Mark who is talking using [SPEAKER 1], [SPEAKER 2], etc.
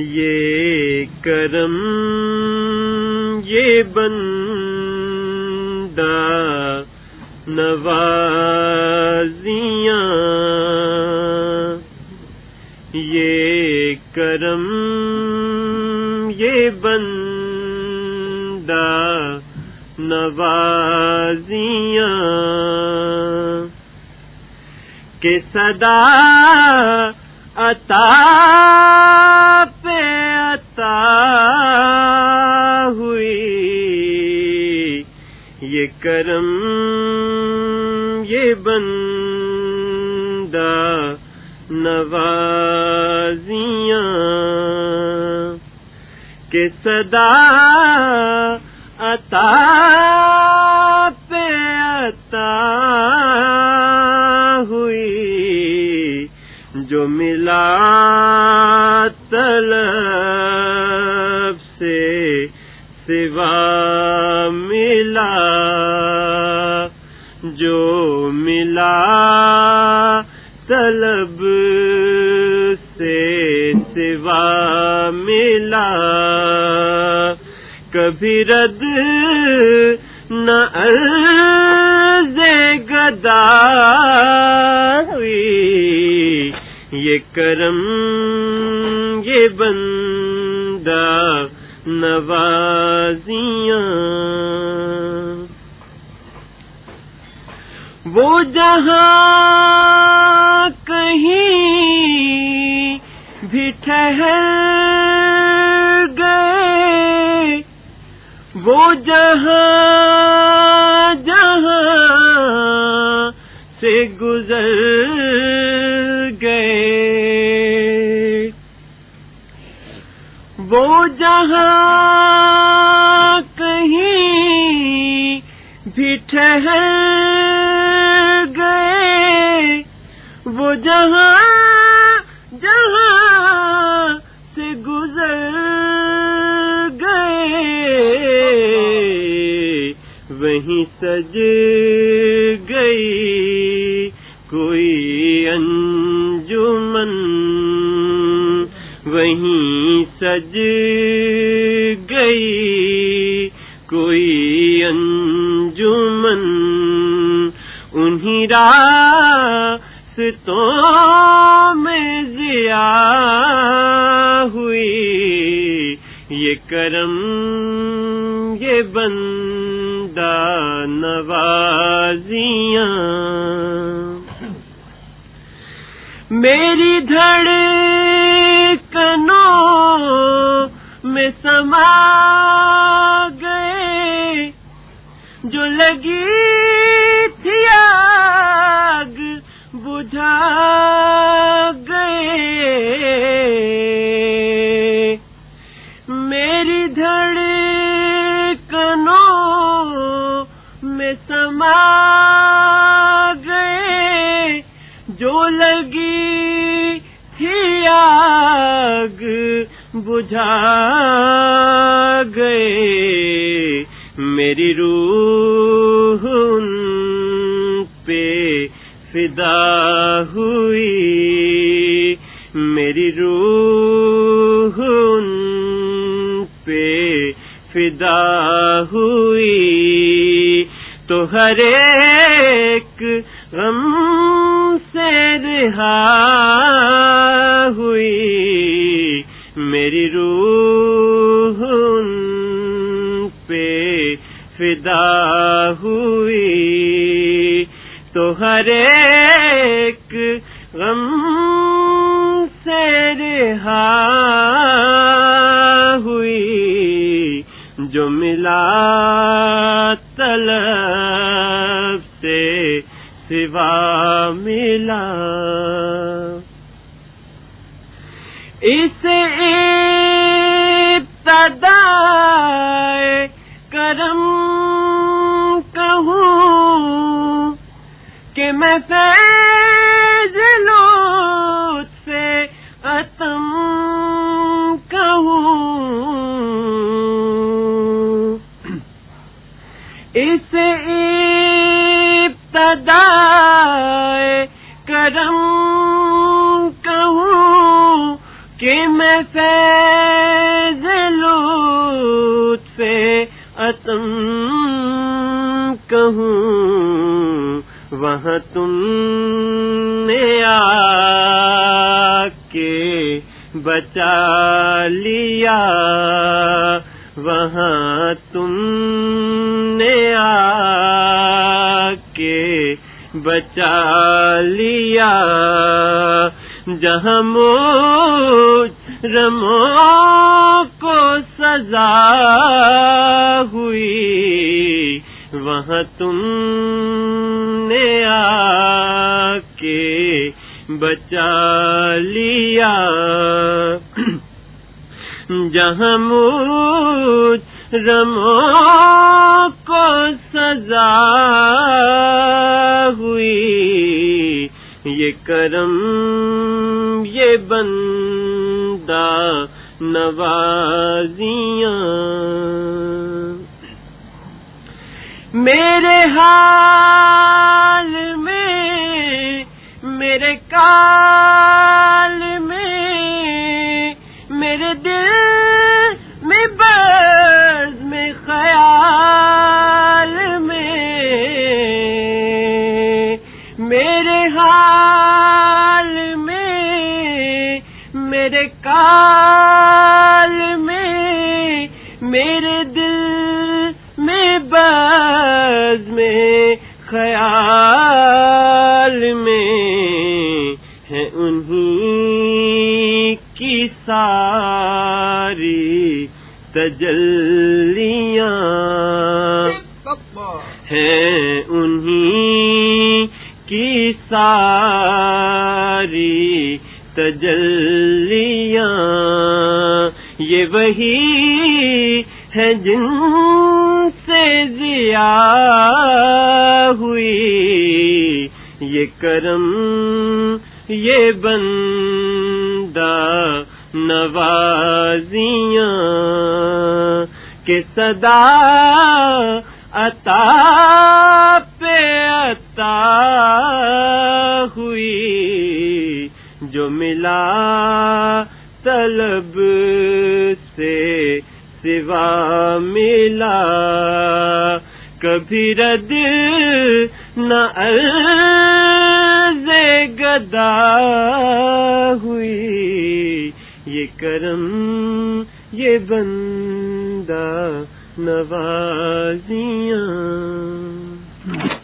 [SPEAKER 1] یہ کرم یہ بندہ نوازیاں۔ یہ کرم یہ بندہ نوازیاں۔ کہ صدا عطا پہ عطا ہوئی۔ یہ کرم یہ بندہ نوازیاں کہ صدا عطا جو ملا طلب سے سوا ملا، جو ملا طلب سے سوا ملا۔ کبھی رد نہ گدا ہوئی یہ کرم، یہ بندہ نوازیاں۔ وہ جہاں کہیں بھی ٹھہر گئے، وہ جہاں جہاں سے گزر وہ جہاں کہیں بھی ٹھہر گئے، وہ جہاں جہاں سے گزر گئے، وہیں سج گئی کوئی انجمن، وہیں سج گئی، کوئی انجمن انہیں راستوں میں ضیا ہوئی۔ یہ کرم، یہ بندہ نوازیاں۔ میری دھڑ کنوں میں سما گئے، جو لگی تھی آگ، بجھا گئے۔ میری دھڑ کنوں میں سما گئے، جو لگی تھی آگ بجھا گئے۔ میری روح ان پہ فدا ہوئی۔ میری روح ان پہ فدا ہوئی۔ تو ہر ایک غم سے رہا فدا ہوئی تو ہر ایک غم سے رہا ہوئی جو ملا طلب سے سوا ملا۔ اس ابتدا کرم کہ لوت سے اتم کہوں۔ اس ابتدا کرم کہوں کہ میں میں فیض لطف اتم کہوں۔ وہاں تم نے آ کے بچا لیا۔ وہاں تم نے آ کے بچا لیا۔ جہاں رمو کو سزا ہوئی وہاں تم نے آ کے بچا لیا جہاں رمو کو سزا ہوئی، یہ کرم، یہ بندہ نوازیاں۔ میرے حال میں، میرے کال میں، میرے دل میں بز میں، خیال میں، میرے حال میں، میرے کال میں، میرے دل میں بز میں خیال میں ہے انہیں کی ساری تجلیاں۔ ہیں انہیں کی ساری تجلیاں۔ یہ وہی ہے جن ضیا ہوئی۔ یہ کرم، یہ بندہ نوازیاں کہ صدا عطا پہ عطا ہوئی۔ جو ملا طلب سے سوا ملا کبھی رد نہ گدا ہوئی۔ یہ کرم یہ بندہ نوازیاں۔